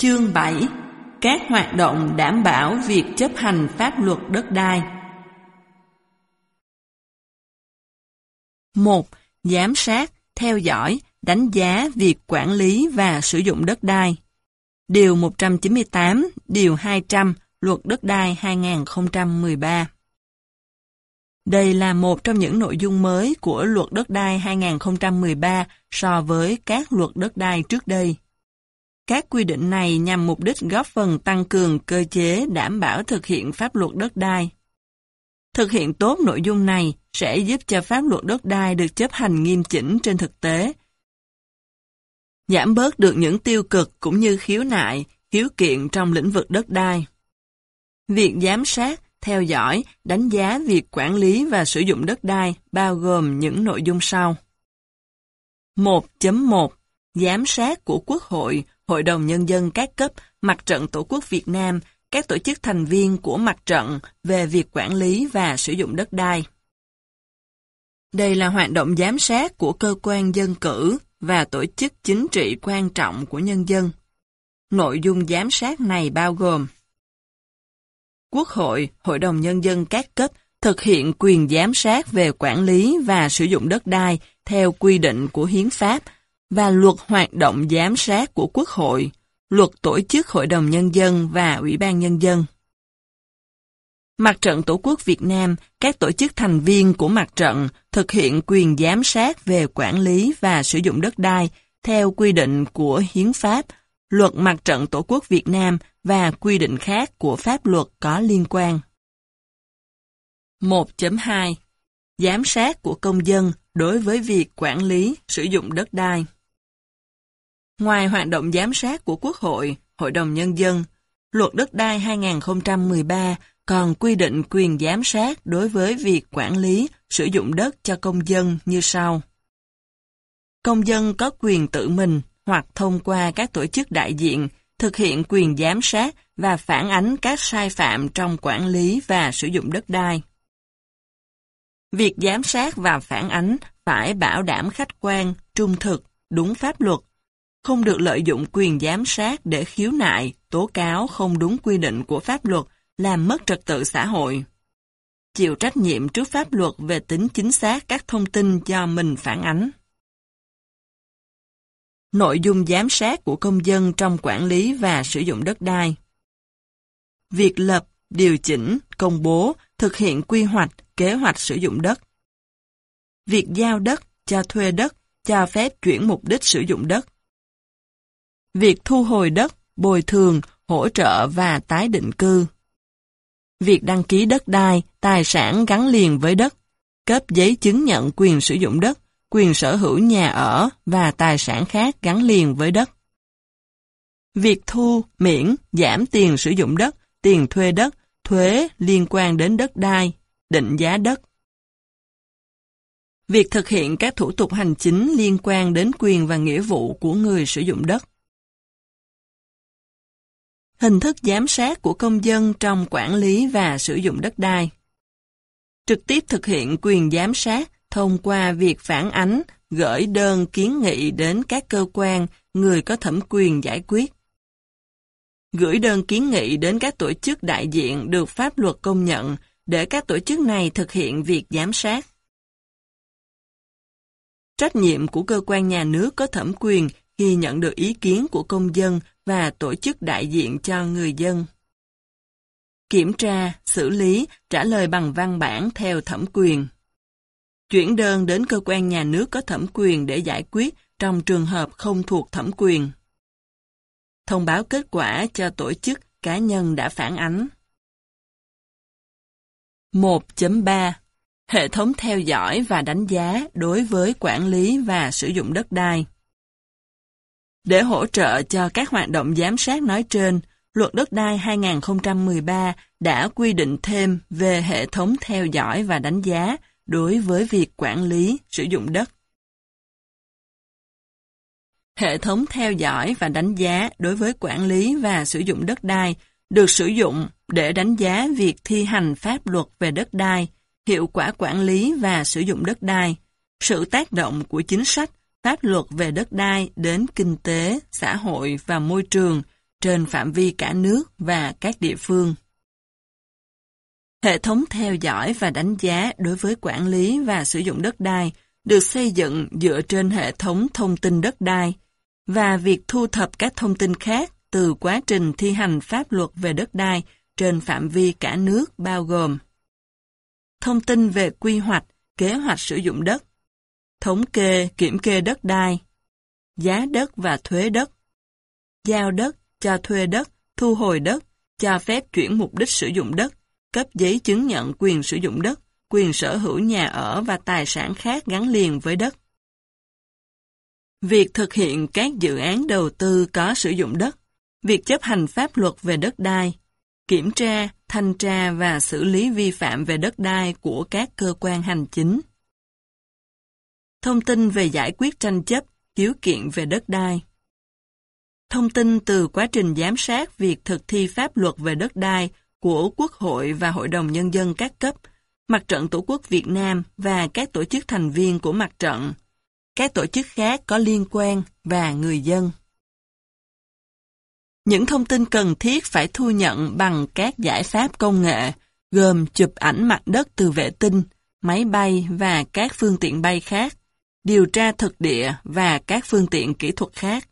Chương 7 Các hoạt động đảm bảo việc chấp hành pháp luật đất đai 1. Giám sát, theo dõi, đánh giá việc quản lý và sử dụng đất đai Điều 198, Điều 200, Luật Đất đai 2013 Đây là một trong những nội dung mới của Luật Đất đai 2013 so với các luật đất đai trước đây. Các quy định này nhằm mục đích góp phần tăng cường cơ chế đảm bảo thực hiện pháp luật đất đai. Thực hiện tốt nội dung này sẽ giúp cho pháp luật đất đai được chấp hành nghiêm chỉnh trên thực tế. Giảm bớt được những tiêu cực cũng như khiếu nại, khiếu kiện trong lĩnh vực đất đai. Việc giám sát, theo dõi, đánh giá việc quản lý và sử dụng đất đai bao gồm những nội dung sau. 1.1 Giám sát của Quốc hội, Hội đồng Nhân dân các cấp, Mặt trận Tổ quốc Việt Nam, các tổ chức thành viên của mặt trận về việc quản lý và sử dụng đất đai. Đây là hoạt động giám sát của cơ quan dân cử và tổ chức chính trị quan trọng của nhân dân. Nội dung giám sát này bao gồm Quốc hội, Hội đồng Nhân dân các cấp thực hiện quyền giám sát về quản lý và sử dụng đất đai theo quy định của Hiến pháp và luật hoạt động giám sát của Quốc hội, luật tổ chức Hội đồng Nhân dân và Ủy ban Nhân dân. Mặt trận Tổ quốc Việt Nam, các tổ chức thành viên của mặt trận thực hiện quyền giám sát về quản lý và sử dụng đất đai theo quy định của Hiến pháp, luật Mặt trận Tổ quốc Việt Nam và quy định khác của pháp luật có liên quan. 1.2 Giám sát của công dân đối với việc quản lý, sử dụng đất đai Ngoài hoạt động giám sát của Quốc hội, Hội đồng Nhân dân, Luật Đất đai 2013 còn quy định quyền giám sát đối với việc quản lý, sử dụng đất cho công dân như sau. Công dân có quyền tự mình hoặc thông qua các tổ chức đại diện thực hiện quyền giám sát và phản ánh các sai phạm trong quản lý và sử dụng đất đai. Việc giám sát và phản ánh phải bảo đảm khách quan, trung thực, đúng pháp luật, không được lợi dụng quyền giám sát để khiếu nại, tố cáo không đúng quy định của pháp luật, làm mất trật tự xã hội. Chịu trách nhiệm trước pháp luật về tính chính xác các thông tin do mình phản ánh. Nội dung giám sát của công dân trong quản lý và sử dụng đất đai. Việc lập, điều chỉnh, công bố, thực hiện quy hoạch, kế hoạch sử dụng đất. Việc giao đất, cho thuê đất, cho phép chuyển mục đích sử dụng đất. Việc thu hồi đất, bồi thường, hỗ trợ và tái định cư. Việc đăng ký đất đai, tài sản gắn liền với đất, cấp giấy chứng nhận quyền sử dụng đất, quyền sở hữu nhà ở và tài sản khác gắn liền với đất. Việc thu, miễn, giảm tiền sử dụng đất, tiền thuê đất, thuế liên quan đến đất đai, định giá đất. Việc thực hiện các thủ tục hành chính liên quan đến quyền và nghĩa vụ của người sử dụng đất. Hình thức giám sát của công dân trong quản lý và sử dụng đất đai. Trực tiếp thực hiện quyền giám sát thông qua việc phản ánh, gửi đơn kiến nghị đến các cơ quan, người có thẩm quyền giải quyết. Gửi đơn kiến nghị đến các tổ chức đại diện được pháp luật công nhận để các tổ chức này thực hiện việc giám sát. Trách nhiệm của cơ quan nhà nước có thẩm quyền khi nhận được ý kiến của công dân và tổ chức đại diện cho người dân. Kiểm tra, xử lý, trả lời bằng văn bản theo thẩm quyền. Chuyển đơn đến cơ quan nhà nước có thẩm quyền để giải quyết trong trường hợp không thuộc thẩm quyền. Thông báo kết quả cho tổ chức, cá nhân đã phản ánh. 1.3 Hệ thống theo dõi và đánh giá đối với quản lý và sử dụng đất đai. Để hỗ trợ cho các hoạt động giám sát nói trên, Luật Đất đai 2013 đã quy định thêm về hệ thống theo dõi và đánh giá đối với việc quản lý, sử dụng đất. Hệ thống theo dõi và đánh giá đối với quản lý và sử dụng đất đai được sử dụng để đánh giá việc thi hành pháp luật về đất đai, hiệu quả quản lý và sử dụng đất đai, sự tác động của chính sách, pháp luật về đất đai đến kinh tế, xã hội và môi trường, trên phạm vi cả nước và các địa phương. Hệ thống theo dõi và đánh giá đối với quản lý và sử dụng đất đai được xây dựng dựa trên hệ thống thông tin đất đai và việc thu thập các thông tin khác từ quá trình thi hành pháp luật về đất đai trên phạm vi cả nước bao gồm thông tin về quy hoạch, kế hoạch sử dụng đất, thống kê, kiểm kê đất đai, giá đất và thuế đất, giao đất, cho thuê đất, thu hồi đất, cho phép chuyển mục đích sử dụng đất, cấp giấy chứng nhận quyền sử dụng đất, quyền sở hữu nhà ở và tài sản khác gắn liền với đất. Việc thực hiện các dự án đầu tư có sử dụng đất, việc chấp hành pháp luật về đất đai, kiểm tra, thanh tra và xử lý vi phạm về đất đai của các cơ quan hành chính. Thông tin về giải quyết tranh chấp, khiếu kiện về đất đai. Thông tin từ quá trình giám sát việc thực thi pháp luật về đất đai của Quốc hội và Hội đồng Nhân dân các cấp, Mặt trận Tổ quốc Việt Nam và các tổ chức thành viên của mặt trận, các tổ chức khác có liên quan và người dân. Những thông tin cần thiết phải thu nhận bằng các giải pháp công nghệ, gồm chụp ảnh mặt đất từ vệ tinh, máy bay và các phương tiện bay khác, điều tra thực địa và các phương tiện kỹ thuật khác.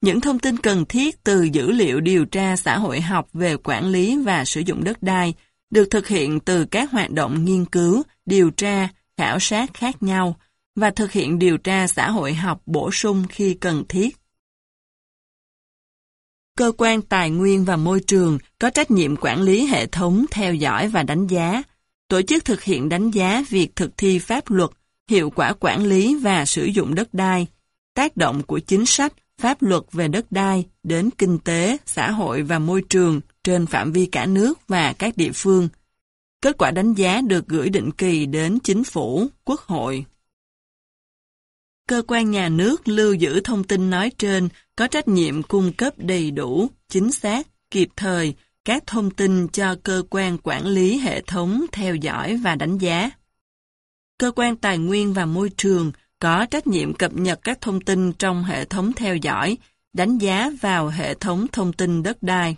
Những thông tin cần thiết từ dữ liệu điều tra xã hội học về quản lý và sử dụng đất đai được thực hiện từ các hoạt động nghiên cứu, điều tra, khảo sát khác nhau và thực hiện điều tra xã hội học bổ sung khi cần thiết. Cơ quan Tài nguyên và Môi trường có trách nhiệm quản lý hệ thống theo dõi và đánh giá, tổ chức thực hiện đánh giá việc thực thi pháp luật, hiệu quả quản lý và sử dụng đất đai, tác động của chính sách, pháp luật về đất đai đến kinh tế, xã hội và môi trường trên phạm vi cả nước và các địa phương. Kết quả đánh giá được gửi định kỳ đến chính phủ, quốc hội. Cơ quan nhà nước lưu giữ thông tin nói trên có trách nhiệm cung cấp đầy đủ, chính xác, kịp thời các thông tin cho cơ quan quản lý hệ thống theo dõi và đánh giá. Cơ quan Tài nguyên và Môi trường có trách nhiệm cập nhật các thông tin trong hệ thống theo dõi, đánh giá vào hệ thống thông tin đất đai.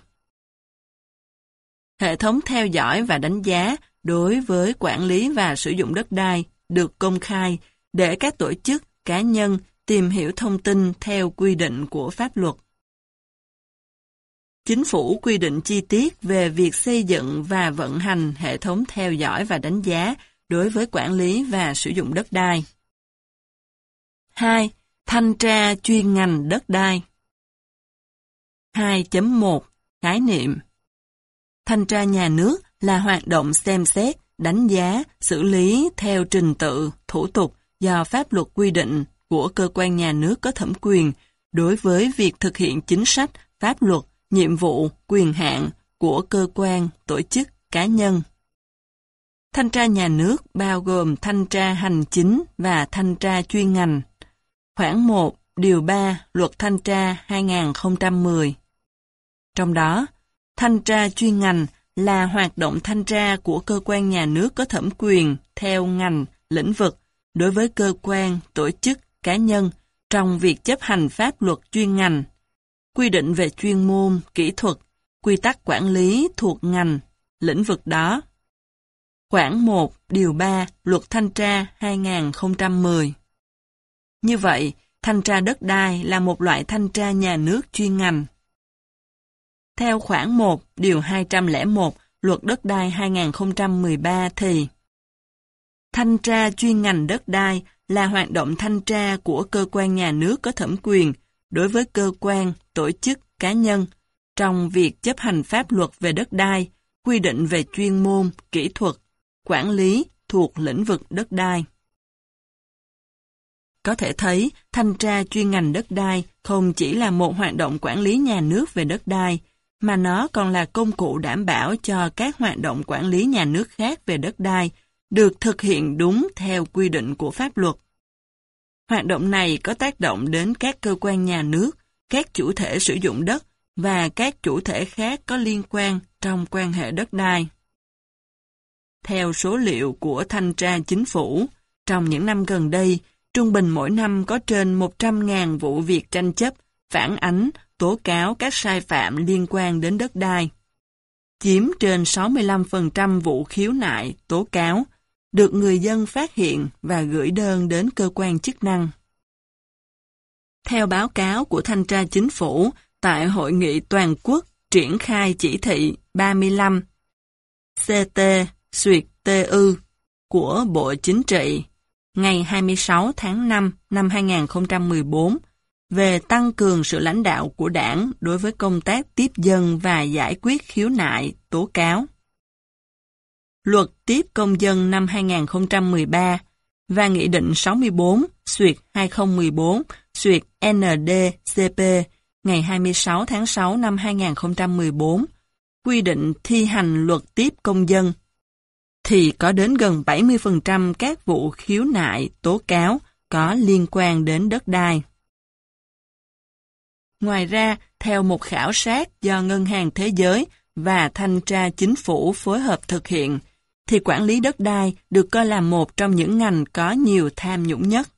Hệ thống theo dõi và đánh giá đối với quản lý và sử dụng đất đai được công khai để các tổ chức, cá nhân tìm hiểu thông tin theo quy định của pháp luật. Chính phủ quy định chi tiết về việc xây dựng và vận hành hệ thống theo dõi và đánh giá đối với quản lý và sử dụng đất đai. 2. Thanh tra chuyên ngành đất đai 2.1 Khái niệm Thanh tra nhà nước là hoạt động xem xét, đánh giá, xử lý theo trình tự, thủ tục do pháp luật quy định của cơ quan nhà nước có thẩm quyền đối với việc thực hiện chính sách, pháp luật, nhiệm vụ, quyền hạn của cơ quan, tổ chức, cá nhân. Thanh tra nhà nước bao gồm thanh tra hành chính và thanh tra chuyên ngành. Khoảng 1, Điều 3, Luật Thanh tra 2010. Trong đó, thanh tra chuyên ngành là hoạt động thanh tra của cơ quan nhà nước có thẩm quyền theo ngành, lĩnh vực đối với cơ quan, tổ chức, cá nhân trong việc chấp hành pháp luật chuyên ngành, quy định về chuyên môn, kỹ thuật, quy tắc quản lý thuộc ngành, lĩnh vực đó. Khoảng 1, Điều 3, Luật Thanh tra 2010 Như vậy, thanh tra đất đai là một loại thanh tra nhà nước chuyên ngành. Theo khoản 1, Điều 201, Luật Đất đai 2013 thì Thanh tra chuyên ngành đất đai là hoạt động thanh tra của cơ quan nhà nước có thẩm quyền đối với cơ quan, tổ chức, cá nhân trong việc chấp hành pháp luật về đất đai, quy định về chuyên môn, kỹ thuật, quản lý thuộc lĩnh vực đất đai. Có thể thấy, thanh tra chuyên ngành đất đai không chỉ là một hoạt động quản lý nhà nước về đất đai, mà nó còn là công cụ đảm bảo cho các hoạt động quản lý nhà nước khác về đất đai được thực hiện đúng theo quy định của pháp luật. Hoạt động này có tác động đến các cơ quan nhà nước, các chủ thể sử dụng đất và các chủ thể khác có liên quan trong quan hệ đất đai. Theo số liệu của Thanh tra Chính phủ, trong những năm gần đây, trung bình mỗi năm có trên 100.000 vụ việc tranh chấp, phản ánh tố cáo các sai phạm liên quan đến đất đai. Chiếm trên 65% vụ khiếu nại, tố cáo, được người dân phát hiện và gửi đơn đến cơ quan chức năng. Theo báo cáo của Thanh tra Chính phủ tại Hội nghị Toàn quốc triển khai chỉ thị 35 CT Xuyệt TU của Bộ Chính trị ngày 26 tháng 5 năm 2014 về tăng cường sự lãnh đạo của đảng đối với công tác tiếp dân và giải quyết khiếu nại, tố cáo. Luật tiếp công dân năm 2013 và Nghị định 64 Xuyệt 2014 Xuyệt NDCP ngày 26 tháng 6 năm 2014 quy định thi hành luật tiếp công dân thì có đến gần 70% các vụ khiếu nại, tố cáo có liên quan đến đất đai. Ngoài ra, theo một khảo sát do Ngân hàng Thế giới và Thanh tra Chính phủ phối hợp thực hiện, thì quản lý đất đai được coi là một trong những ngành có nhiều tham nhũng nhất.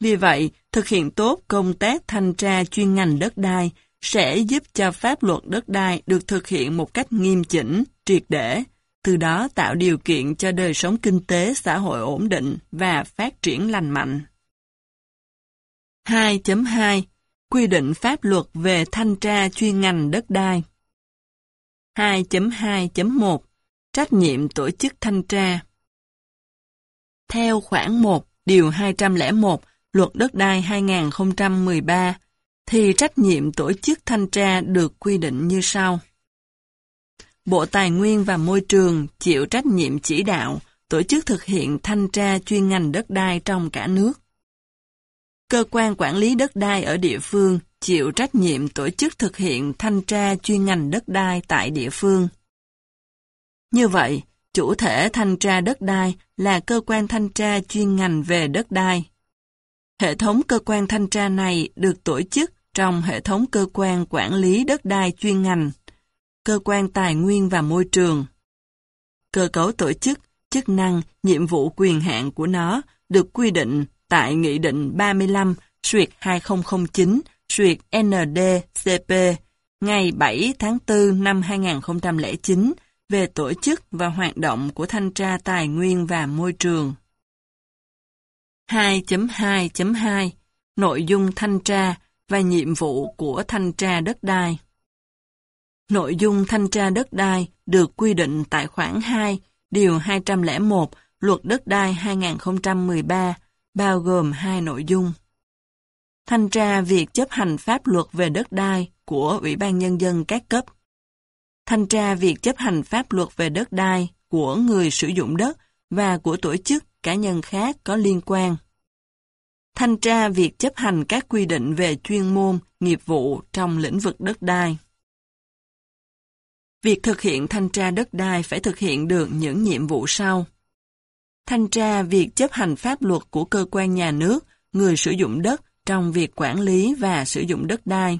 Vì vậy, thực hiện tốt công tác thanh tra chuyên ngành đất đai sẽ giúp cho pháp luật đất đai được thực hiện một cách nghiêm chỉnh, triệt để, từ đó tạo điều kiện cho đời sống kinh tế xã hội ổn định và phát triển lành mạnh. 2.2 Quy định pháp luật về thanh tra chuyên ngành đất đai 2.2.1 Trách nhiệm tổ chức thanh tra Theo khoản 1, điều 201 Luật đất đai 2013 thì trách nhiệm tổ chức thanh tra được quy định như sau. Bộ Tài nguyên và Môi trường chịu trách nhiệm chỉ đạo, tổ chức thực hiện thanh tra chuyên ngành đất đai trong cả nước. Cơ quan quản lý đất đai ở địa phương chịu trách nhiệm tổ chức thực hiện thanh tra chuyên ngành đất đai tại địa phương. Như vậy, chủ thể thanh tra đất đai là cơ quan thanh tra chuyên ngành về đất đai. Hệ thống cơ quan thanh tra này được tổ chức trong hệ thống cơ quan quản lý đất đai chuyên ngành, cơ quan tài nguyên và môi trường. Cơ cấu tổ chức, chức năng, nhiệm vụ quyền hạn của nó được quy định tại Nghị định 35 Suyệt 2009 Suyệt NDCP ngày 7 tháng 4 năm 2009 về tổ chức và hoạt động của Thanh tra Tài nguyên và Môi trường. 2.2.2 Nội dung thanh tra và nhiệm vụ của thanh tra đất đai. Nội dung thanh tra đất đai được quy định tại khoản 2, điều 201 Luật đất đai 2013, bao gồm hai nội dung. Thanh tra việc chấp hành pháp luật về đất đai của Ủy ban Nhân dân các cấp. Thanh tra việc chấp hành pháp luật về đất đai của người sử dụng đất và của tổ chức cá nhân khác có liên quan thanh tra việc chấp hành các quy định về chuyên môn, nghiệp vụ trong lĩnh vực đất đai. Việc thực hiện thanh tra đất đai phải thực hiện được những nhiệm vụ sau. Thanh tra việc chấp hành pháp luật của cơ quan nhà nước, người sử dụng đất trong việc quản lý và sử dụng đất đai.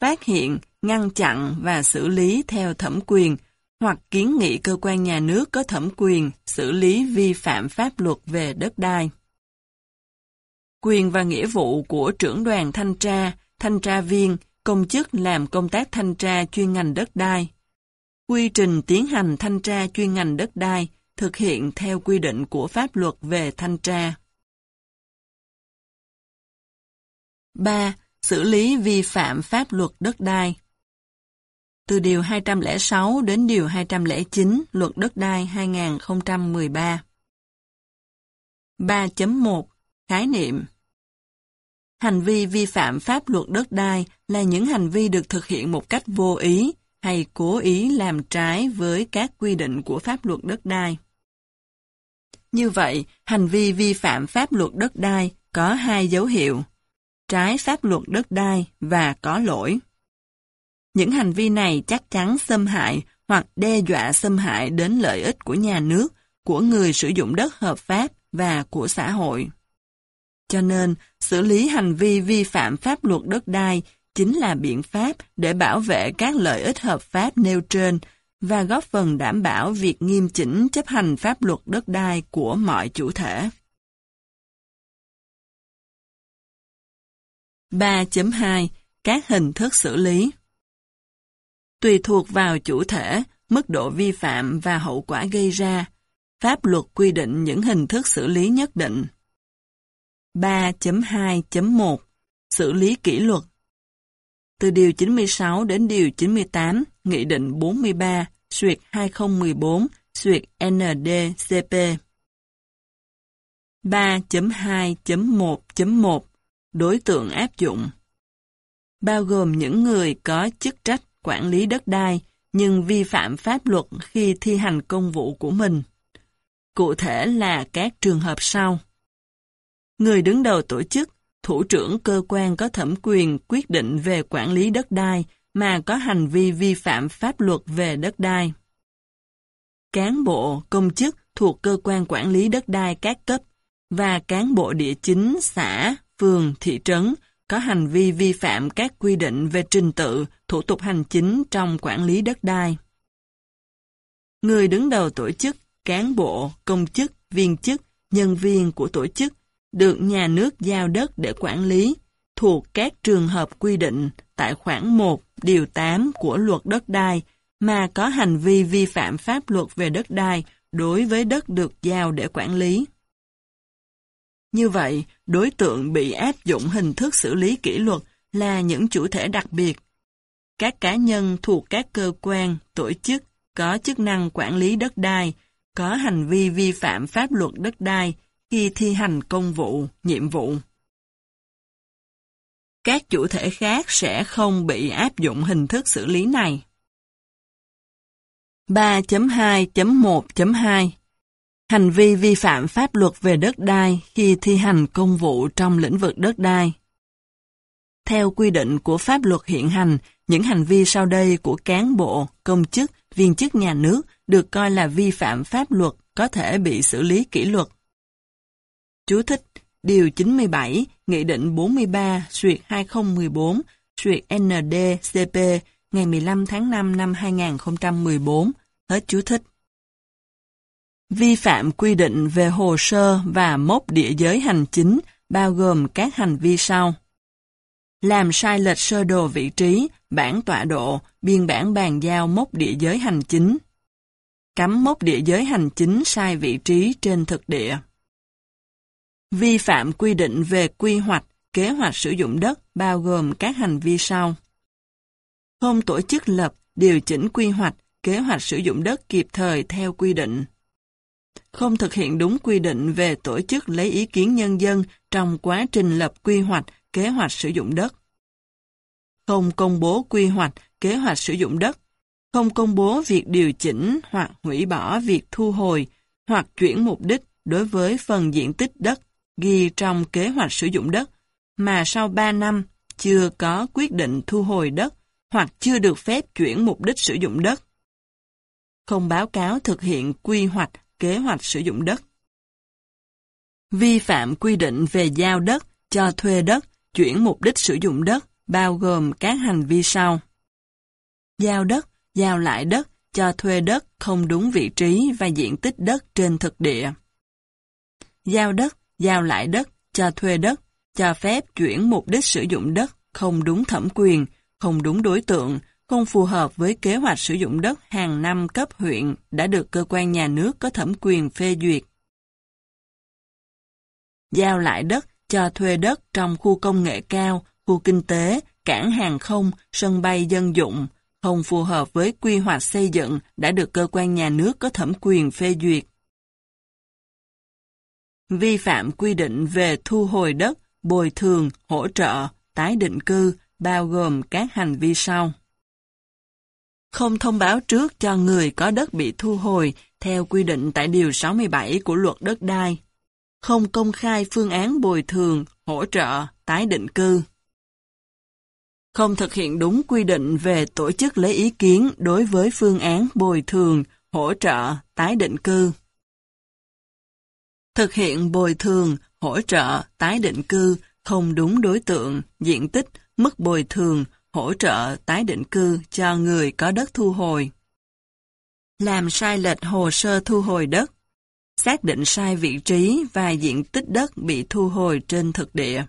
Phát hiện, ngăn chặn và xử lý theo thẩm quyền hoặc kiến nghị cơ quan nhà nước có thẩm quyền xử lý vi phạm pháp luật về đất đai quyền và nghĩa vụ của trưởng đoàn thanh tra, thanh tra viên, công chức làm công tác thanh tra chuyên ngành đất đai. Quy trình tiến hành thanh tra chuyên ngành đất đai thực hiện theo quy định của pháp luật về thanh tra. 3. Xử lý vi phạm pháp luật đất đai từ Điều 206 đến Điều 209 Luật Đất đai 2013 3.1 Khái niệm Hành vi vi phạm pháp luật đất đai là những hành vi được thực hiện một cách vô ý hay cố ý làm trái với các quy định của pháp luật đất đai. Như vậy, hành vi vi phạm pháp luật đất đai có hai dấu hiệu, trái pháp luật đất đai và có lỗi. Những hành vi này chắc chắn xâm hại hoặc đe dọa xâm hại đến lợi ích của nhà nước, của người sử dụng đất hợp pháp và của xã hội. Cho nên, xử lý hành vi vi phạm pháp luật đất đai chính là biện pháp để bảo vệ các lợi ích hợp pháp nêu trên và góp phần đảm bảo việc nghiêm chỉnh chấp hành pháp luật đất đai của mọi chủ thể. 3.2 các hình thức xử lý. Tùy thuộc vào chủ thể, mức độ vi phạm và hậu quả gây ra, pháp luật quy định những hình thức xử lý nhất định. 3.2.1 Xử lý kỷ luật. Từ Điều 96 đến Điều 98, Nghị định 43, Xuyệt 2014, Xuyệt NDCP 3.2.1.1 Đối tượng áp dụng. Bao gồm những người có chức trách quản lý đất đai nhưng vi phạm pháp luật khi thi hành công vụ của mình. Cụ thể là các trường hợp sau. Người đứng đầu tổ chức, thủ trưởng cơ quan có thẩm quyền quyết định về quản lý đất đai mà có hành vi vi phạm pháp luật về đất đai. Cán bộ, công chức thuộc cơ quan quản lý đất đai các cấp và cán bộ địa chính xã, phường, thị trấn có hành vi vi phạm các quy định về trình tự, thủ tục hành chính trong quản lý đất đai. Người đứng đầu tổ chức, cán bộ, công chức, viên chức, nhân viên của tổ chức được nhà nước giao đất để quản lý thuộc các trường hợp quy định tại khoản 1 điều 8 của luật đất đai mà có hành vi vi phạm pháp luật về đất đai đối với đất được giao để quản lý. Như vậy, đối tượng bị áp dụng hình thức xử lý kỷ luật là những chủ thể đặc biệt. Các cá nhân thuộc các cơ quan, tổ chức có chức năng quản lý đất đai, có hành vi vi phạm pháp luật đất đai khi thi hành công vụ, nhiệm vụ. Các chủ thể khác sẽ không bị áp dụng hình thức xử lý này. 3.2.1.2 Hành vi vi phạm pháp luật về đất đai khi thi hành công vụ trong lĩnh vực đất đai. Theo quy định của pháp luật hiện hành, những hành vi sau đây của cán bộ, công chức, viên chức nhà nước được coi là vi phạm pháp luật có thể bị xử lý kỷ luật. Chú thích Điều 97, Nghị định 43, suyệt 2014, suyệt NDCP, ngày 15 tháng 5 năm 2014. Hết chú thích. Vi phạm quy định về hồ sơ và mốc địa giới hành chính bao gồm các hành vi sau. Làm sai lệch sơ đồ vị trí, bản tọa độ, biên bản bàn giao mốc địa giới hành chính. Cắm mốc địa giới hành chính sai vị trí trên thực địa. Vi phạm quy định về quy hoạch, kế hoạch sử dụng đất bao gồm các hành vi sau. Không tổ chức lập, điều chỉnh quy hoạch, kế hoạch sử dụng đất kịp thời theo quy định. Không thực hiện đúng quy định về tổ chức lấy ý kiến nhân dân trong quá trình lập quy hoạch, kế hoạch sử dụng đất. Không công bố quy hoạch, kế hoạch sử dụng đất. Không công bố việc điều chỉnh hoặc hủy bỏ việc thu hồi hoặc chuyển mục đích đối với phần diện tích đất ghi trong kế hoạch sử dụng đất, mà sau 3 năm chưa có quyết định thu hồi đất hoặc chưa được phép chuyển mục đích sử dụng đất. Không báo cáo thực hiện quy hoạch, kế hoạch sử dụng đất. Vi phạm quy định về giao đất, cho thuê đất, chuyển mục đích sử dụng đất, bao gồm các hành vi sau. Giao đất, giao lại đất, cho thuê đất không đúng vị trí và diện tích đất trên thực địa. Giao đất, giao lại đất, cho thuê đất, cho phép chuyển mục đích sử dụng đất không đúng thẩm quyền, không đúng đối tượng, không phù hợp với kế hoạch sử dụng đất hàng năm cấp huyện đã được cơ quan nhà nước có thẩm quyền phê duyệt. Giao lại đất, cho thuê đất trong khu công nghệ cao, khu kinh tế, cảng hàng không, sân bay dân dụng, không phù hợp với quy hoạch xây dựng đã được cơ quan nhà nước có thẩm quyền phê duyệt vi phạm quy định về thu hồi đất, bồi thường, hỗ trợ, tái định cư, bao gồm các hành vi sau. Không thông báo trước cho người có đất bị thu hồi theo quy định tại Điều 67 của luật đất đai. Không công khai phương án bồi thường, hỗ trợ, tái định cư. Không thực hiện đúng quy định về tổ chức lấy ý kiến đối với phương án bồi thường, hỗ trợ, tái định cư thực hiện bồi thường, hỗ trợ, tái định cư không đúng đối tượng, diện tích, mức bồi thường, hỗ trợ, tái định cư cho người có đất thu hồi. Làm sai lệch hồ sơ thu hồi đất. Xác định sai vị trí và diện tích đất bị thu hồi trên thực địa.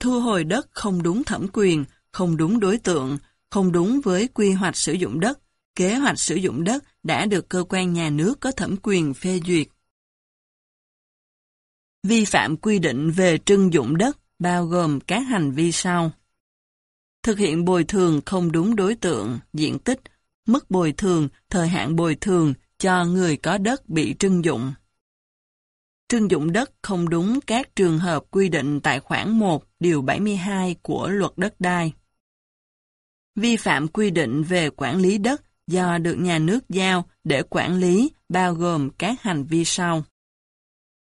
Thu hồi đất không đúng thẩm quyền, không đúng đối tượng, không đúng với quy hoạch sử dụng đất, kế hoạch sử dụng đất đã được cơ quan nhà nước có thẩm quyền phê duyệt. Vi phạm quy định về trưng dụng đất bao gồm các hành vi sau. Thực hiện bồi thường không đúng đối tượng, diện tích, mức bồi thường, thời hạn bồi thường cho người có đất bị trưng dụng. Trưng dụng đất không đúng các trường hợp quy định tại khoản 1 điều 72 của luật đất đai. Vi phạm quy định về quản lý đất do được nhà nước giao để quản lý bao gồm các hành vi sau.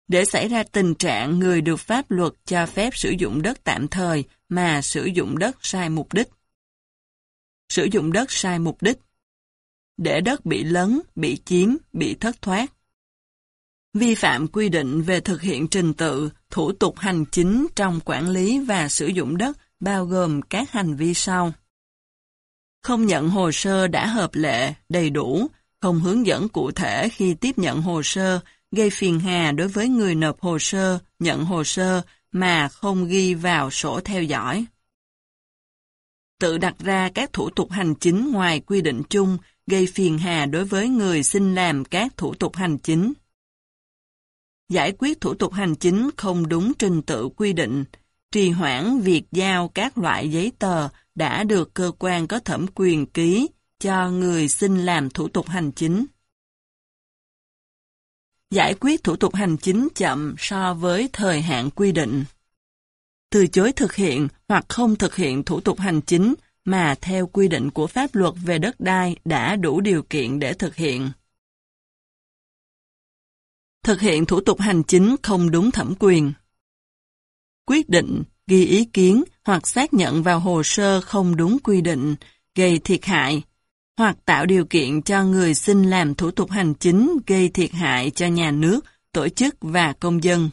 Để xảy ra tình trạng người được pháp luật cho phép sử dụng đất tạm thời mà sử dụng đất sai mục đích. Sử dụng đất sai mục đích. Để đất bị lấn, bị chiếm, bị thất thoát. Vi phạm quy định về thực hiện trình tự, thủ tục hành chính trong quản lý và sử dụng đất bao gồm các hành vi sau. Không nhận hồ sơ đã hợp lệ, đầy đủ, không hướng dẫn cụ thể khi tiếp nhận hồ sơ, gây phiền hà đối với người nộp hồ sơ, nhận hồ sơ mà không ghi vào sổ theo dõi. Tự đặt ra các thủ tục hành chính ngoài quy định chung gây phiền hà đối với người xin làm các thủ tục hành chính. Giải quyết thủ tục hành chính không đúng trình tự quy định, trì hoãn việc giao các loại giấy tờ đã được cơ quan có thẩm quyền ký cho người xin làm thủ tục hành chính. Giải quyết thủ tục hành chính chậm so với thời hạn quy định. Từ chối thực hiện hoặc không thực hiện thủ tục hành chính mà theo quy định của pháp luật về đất đai đã đủ điều kiện để thực hiện. Thực hiện thủ tục hành chính không đúng thẩm quyền. Quyết định, ghi ý kiến hoặc xác nhận vào hồ sơ không đúng quy định, gây thiệt hại, hoặc tạo điều kiện cho người xin làm thủ tục hành chính gây thiệt hại cho nhà nước, tổ chức và công dân.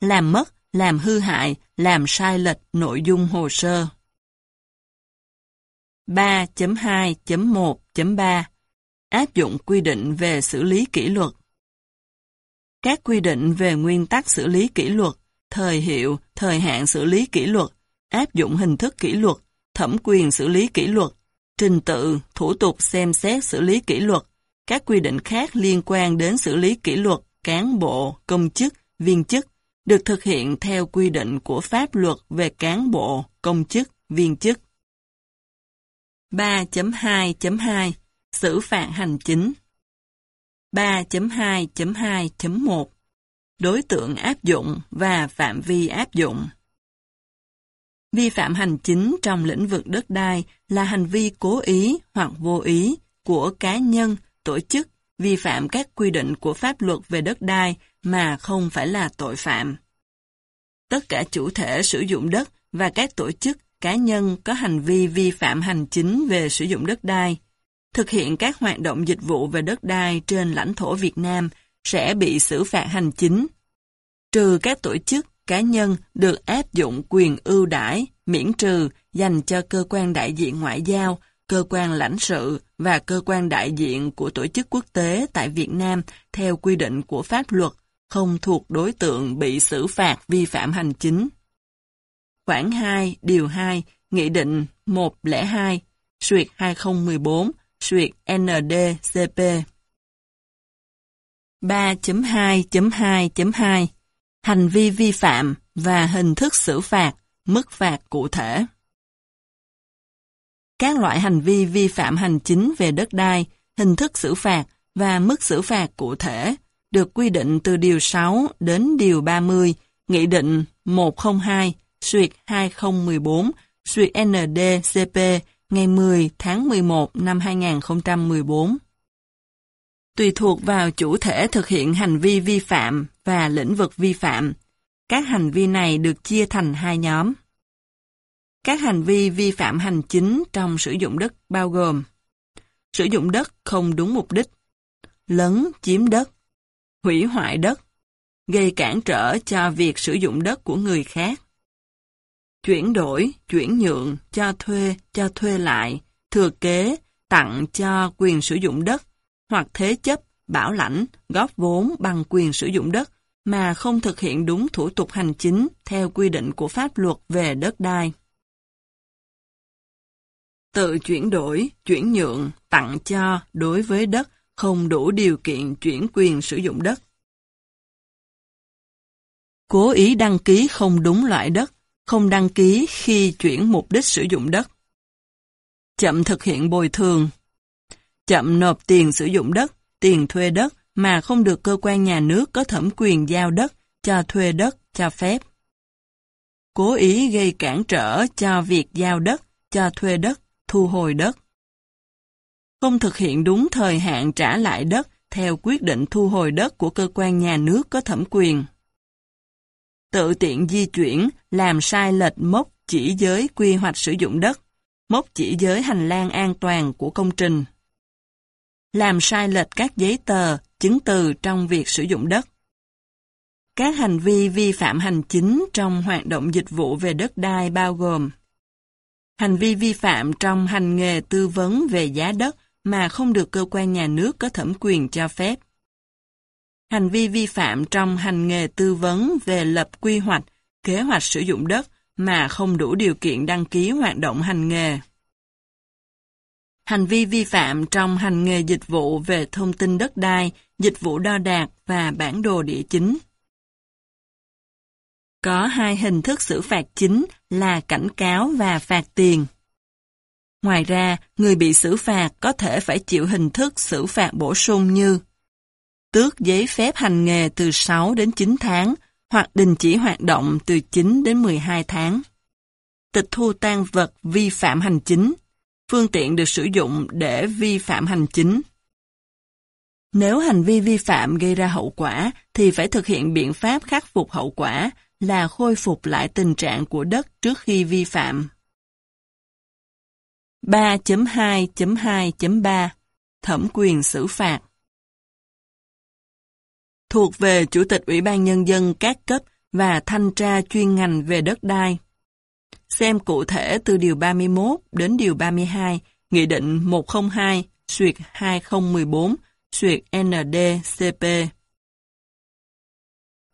Làm mất, làm hư hại, làm sai lệch nội dung hồ sơ. 3.2.1.3 Áp dụng quy định về xử lý kỷ luật Các quy định về nguyên tắc xử lý kỷ luật, thời hiệu, thời hạn xử lý kỷ luật, áp dụng hình thức kỷ luật, thẩm quyền xử lý kỷ luật, trình tự, thủ tục xem xét xử lý kỷ luật, các quy định khác liên quan đến xử lý kỷ luật, cán bộ, công chức, viên chức, được thực hiện theo quy định của pháp luật về cán bộ, công chức, viên chức. 3.2.2 Xử phạt hành chính. 3.2.2.1 Đối tượng áp dụng và phạm vi áp dụng. Vi phạm hành chính trong lĩnh vực đất đai là hành vi cố ý hoặc vô ý của cá nhân, tổ chức vi phạm các quy định của pháp luật về đất đai mà không phải là tội phạm. Tất cả chủ thể sử dụng đất và các tổ chức cá nhân có hành vi vi phạm hành chính về sử dụng đất đai, thực hiện các hoạt động dịch vụ về đất đai trên lãnh thổ Việt Nam sẽ bị xử phạt hành chính. Trừ các tổ chức, cá nhân được áp dụng quyền ưu đãi, miễn trừ dành cho cơ quan đại diện ngoại giao, cơ quan lãnh sự và cơ quan đại diện của tổ chức quốc tế tại Việt Nam theo quy định của pháp luật, không thuộc đối tượng bị xử phạt vi phạm hành chính. Khoảng 2, điều 2, Nghị định 102, Suyệt 2014, Suyệt NDCP. 3.2.2.2 Hành vi vi phạm và hình thức xử phạt, mức phạt cụ thể. Các loại hành vi vi phạm hành chính về đất đai, hình thức xử phạt và mức xử phạt cụ thể được quy định từ Điều 6 đến Điều 30, Nghị định 102 Suyệt 2014, Suyệt NDCP ngày 10 tháng 11 năm 2014. Tùy thuộc vào chủ thể thực hiện hành vi vi phạm và lĩnh vực vi phạm, các hành vi này được chia thành hai nhóm. Các hành vi vi phạm hành chính trong sử dụng đất bao gồm Sử dụng đất không đúng mục đích Lấn chiếm đất Hủy hoại đất Gây cản trở cho việc sử dụng đất của người khác chuyển đổi, chuyển nhượng, cho thuê, cho thuê lại, thừa kế, tặng cho quyền sử dụng đất, hoặc thế chấp, bảo lãnh, góp vốn bằng quyền sử dụng đất, mà không thực hiện đúng thủ tục hành chính theo quy định của pháp luật về đất đai. Tự chuyển đổi, chuyển nhượng, tặng cho đối với đất không đủ điều kiện chuyển quyền sử dụng đất. Cố ý đăng ký không đúng loại đất, không đăng ký khi chuyển mục đích sử dụng đất. Chậm thực hiện bồi thường. Chậm nộp tiền sử dụng đất, tiền thuê đất mà không được cơ quan nhà nước có thẩm quyền giao đất, cho thuê đất, cho phép. Cố ý gây cản trở cho việc giao đất, cho thuê đất, thu hồi đất. Không thực hiện đúng thời hạn trả lại đất theo quyết định thu hồi đất của cơ quan nhà nước có thẩm quyền. Tự tiện di chuyển, làm sai lệch mốc chỉ giới quy hoạch sử dụng đất, mốc chỉ giới hành lang an toàn của công trình. Làm sai lệch các giấy tờ, chứng từ trong việc sử dụng đất. Các hành vi vi phạm hành chính trong hoạt động dịch vụ về đất đai bao gồm Hành vi vi phạm trong hành nghề tư vấn về giá đất mà không được cơ quan nhà nước có thẩm quyền cho phép. Hành vi vi phạm trong hành nghề tư vấn về lập quy hoạch, kế hoạch sử dụng đất mà không đủ điều kiện đăng ký hoạt động hành nghề. Hành vi vi phạm trong hành nghề dịch vụ về thông tin đất đai, dịch vụ đo đạc và bản đồ địa chính. Có hai hình thức xử phạt chính là cảnh cáo và phạt tiền. Ngoài ra, người bị xử phạt có thể phải chịu hình thức xử phạt bổ sung như tước giấy phép hành nghề từ 6 đến 9 tháng hoặc đình chỉ hoạt động từ 9 đến 12 tháng. Tịch thu tan vật vi phạm hành chính, phương tiện được sử dụng để vi phạm hành chính. Nếu hành vi vi phạm gây ra hậu quả, thì phải thực hiện biện pháp khắc phục hậu quả là khôi phục lại tình trạng của đất trước khi vi phạm. 3.2.2.3 Thẩm quyền xử phạt Thuộc về Chủ tịch Ủy ban Nhân dân các cấp và thanh tra chuyên ngành về đất đai. Xem cụ thể từ Điều 31 đến Điều 32, Nghị định 102, suyệt 2014, suyệt NDCP.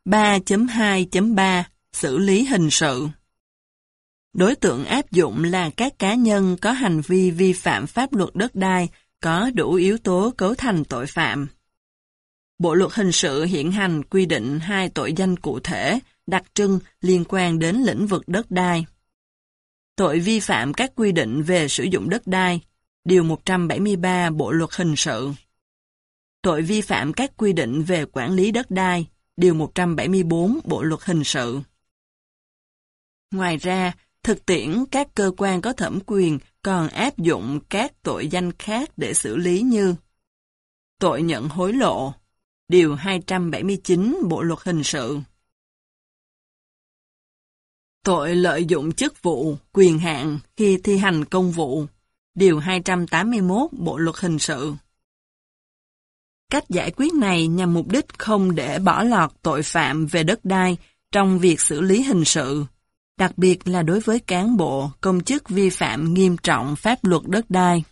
3.2.3 Xử lý hình sự Đối tượng áp dụng là các cá nhân có hành vi vi phạm pháp luật đất đai, có đủ yếu tố cấu thành tội phạm. Bộ luật hình sự hiện hành quy định hai tội danh cụ thể, đặc trưng liên quan đến lĩnh vực đất đai. Tội vi phạm các quy định về sử dụng đất đai, Điều 173 Bộ luật hình sự. Tội vi phạm các quy định về quản lý đất đai, Điều 174 Bộ Luật Hình sự. Ngoài ra, thực tiễn các cơ quan có thẩm quyền còn áp dụng các tội danh khác để xử lý như Tội nhận hối lộ, Điều 279 Bộ Luật Hình sự. Tội lợi dụng chức vụ, quyền hạn khi thi hành công vụ, Điều 281 Bộ Luật Hình sự. Cách giải quyết này nhằm mục đích không để bỏ lọt tội phạm về đất đai trong việc xử lý hình sự, đặc biệt là đối với cán bộ, công chức vi phạm nghiêm trọng pháp luật đất đai.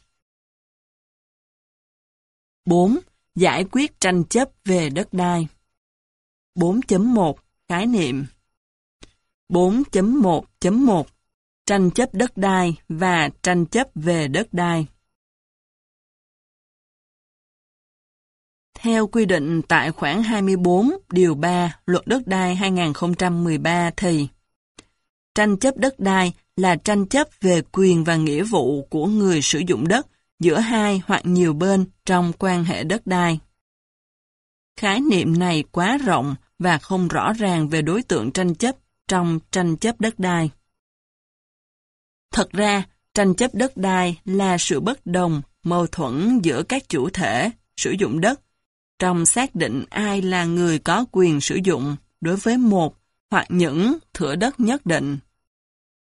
4. Giải quyết tranh chấp về đất đai 4.1 Khái niệm 4.1.1 Tranh chấp đất đai và tranh chấp về đất đai Theo quy định tại khoản 24 điều 3 Luật đất đai 2013 thì, Tranh chấp đất đai là tranh chấp về quyền và nghĩa vụ của người sử dụng đất giữa hai hoặc nhiều bên trong quan hệ đất đai. Khái niệm này quá rộng và không rõ ràng về đối tượng tranh chấp trong tranh chấp đất đai. Thật ra, tranh chấp đất đai là sự bất đồng, mâu thuẫn giữa các chủ thể sử dụng đất trong xác định ai là người có quyền sử dụng đối với một hoặc những thửa đất nhất định.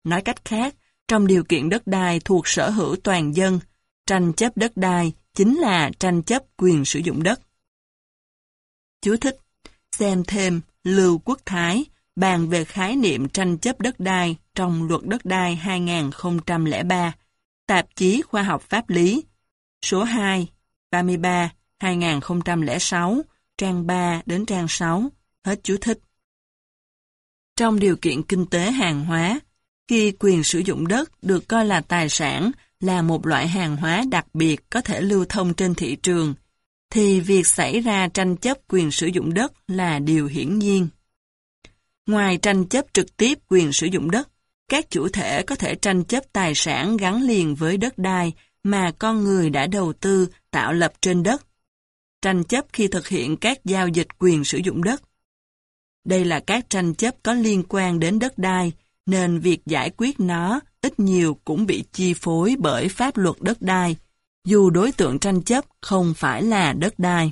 Nói cách khác, trong điều kiện đất đai thuộc sở hữu toàn dân, tranh chấp đất đai chính là tranh chấp quyền sử dụng đất. Chú thích, xem thêm Lưu Quốc Thái bàn về khái niệm tranh chấp đất đai trong Luật Đất đai 2003, tạp chí Khoa học Pháp lý, số 2, 33, 2006, trang 3 đến trang 6, Hết chú thích. Trong điều kiện kinh tế hàng hóa, khi quyền sử dụng đất được coi là tài sản, là một loại hàng hóa đặc biệt có thể lưu thông trên thị trường, thì việc xảy ra tranh chấp quyền sử dụng đất là điều hiển nhiên. Ngoài tranh chấp trực tiếp quyền sử dụng đất, các chủ thể có thể tranh chấp tài sản gắn liền với đất đai mà con người đã đầu tư tạo lập trên đất. Tranh chấp khi thực hiện các giao dịch quyền sử dụng đất. Đây là các tranh chấp có liên quan đến đất đai, nên việc giải quyết nó ít nhiều cũng bị chi phối bởi pháp luật đất đai, dù đối tượng tranh chấp không phải là đất đai.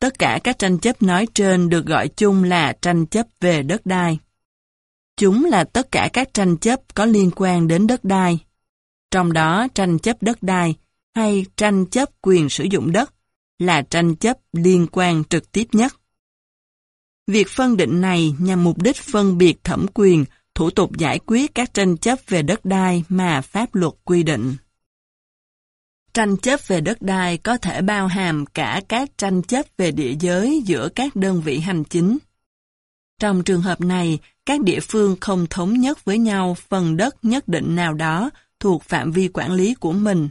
Tất cả các tranh chấp nói trên được gọi chung là tranh chấp về đất đai. Chúng là tất cả các tranh chấp có liên quan đến đất đai. Trong đó tranh chấp đất đai hay tranh chấp quyền sử dụng đất là tranh chấp liên quan trực tiếp nhất. Việc phân định này nhằm mục đích phân biệt thẩm quyền, thủ tục giải quyết các tranh chấp về đất đai mà pháp luật quy định. Tranh chấp về đất đai có thể bao hàm cả các tranh chấp về địa giới giữa các đơn vị hành chính. Trong trường hợp này, các địa phương không thống nhất với nhau phần đất nhất định nào đó thuộc phạm vi quản lý của mình.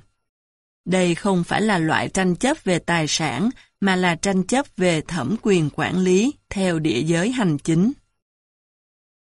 Đây không phải là loại tranh chấp về tài sản, mà là tranh chấp về thẩm quyền quản lý theo địa giới hành chính.